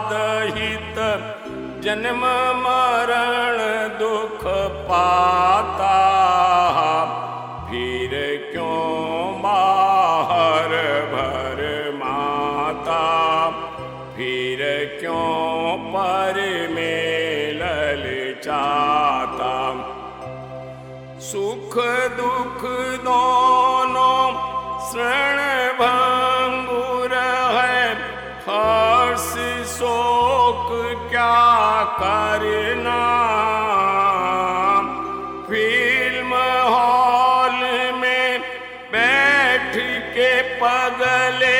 स्वाद हित जन्म, मरण, दुख पाता। फिर क्यों बाहर भर माता? फिर क्यों पर में ललचाता सुख दुख दोनों शरण करना। फ़िल्म हॉल में बैठ के पगले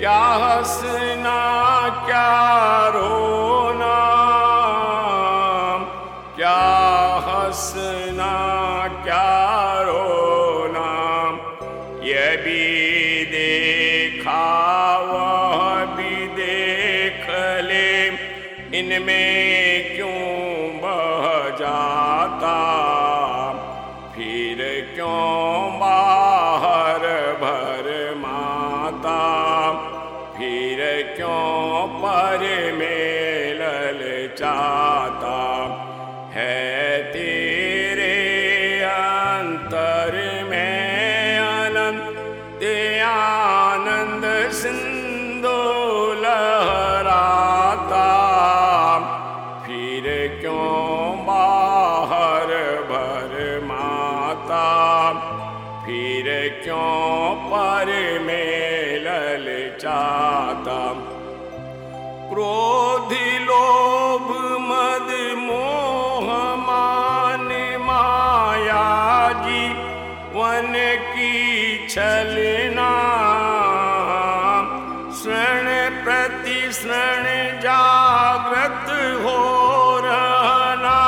क्या हंसना क्या रोना क्या हंसना क्या इनमें क्यों बह जाता? फिर क्यों बाहर भर माता? फिर क्यों पर में ललचाता है तेरे अंतर में अनंत आनंद सिंधु पर में ललचाता क्रोधि लोभ मद मोह मान माया जी, वन की छलना शरण प्रति शरण जागृत हो रहना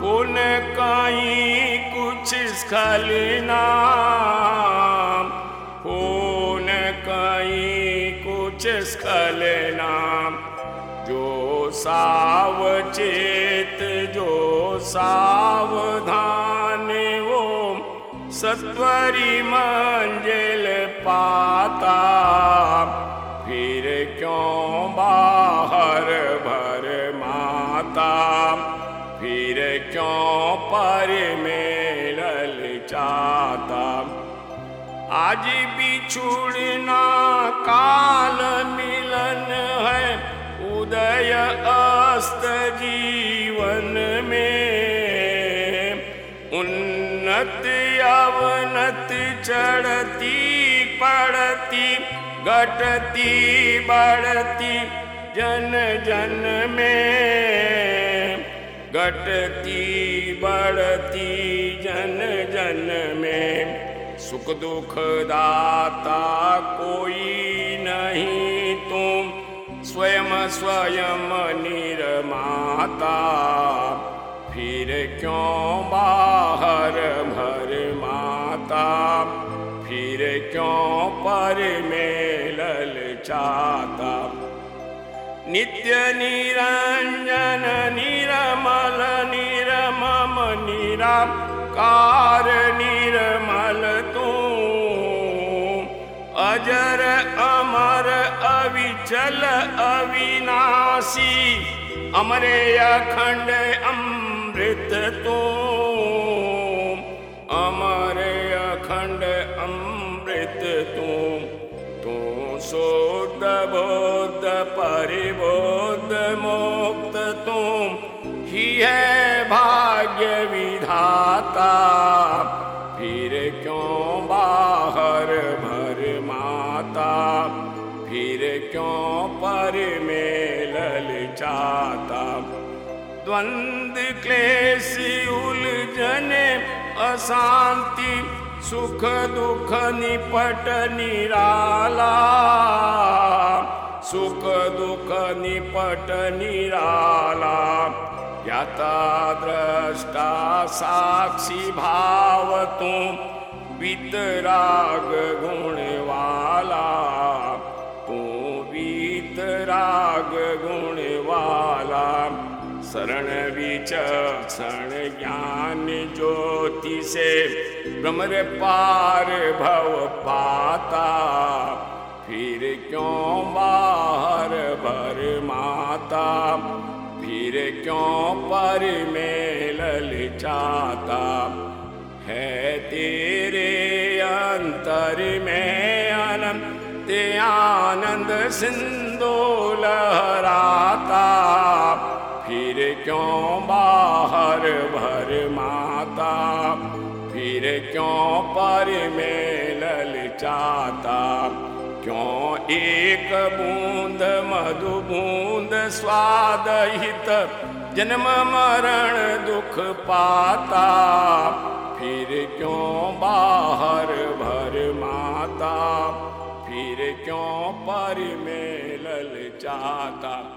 पुन कहीं कुछ स्खलना कुछ स्खलना जो सावचेत, जो सावधान वो सत्वरी मंजिल पाता। फिर क्यों बाहर भर माता? फिर क्यों पर में आज बिछुड़ना काल मिलन है। उदय अस्त जीवन में। उन्नत अवनत चढ़ती पड़ती घटती, बढ़ती, जन जन में। घटती, बढ़ती, जन जन में। सुख दुख दाता कोई नहीं तुम। स्वयं स्वयं निर्माता। फिर क्यों बाहर भर माता? फिर क्यों पर में ललचाता नित्य निरंजन निरमल निरमम निराकार अविचल अविनाशी, अमरे अखंड अमृत तो अमर अखंड अमृत शुद्ध बोध परिबोध मुक्त तुम, ही है भाग्य विधाता। अशांति सुख दुख निपट निराला। सुख दुख निपट निराला। द्रष्टा साक्षी भाव तुम वितराग गुण शरण विचक्षण ज्ञान ज्योति से भ्रमर पार भव पाता। फिर क्यों बाहर भर माता? फिर क्यों पर में ललचाता है तेरे अंतर में अनंत आनंद सिंधु लहराता क्यों बाहर भर माता? फिर क्यों पर में ललचाता क्यों एक बूंद मधु बूंद स्वाद हित जन्म मरण दुख पाता? फिर क्यों बाहर भर माता? फिर क्यों पर में ललचाता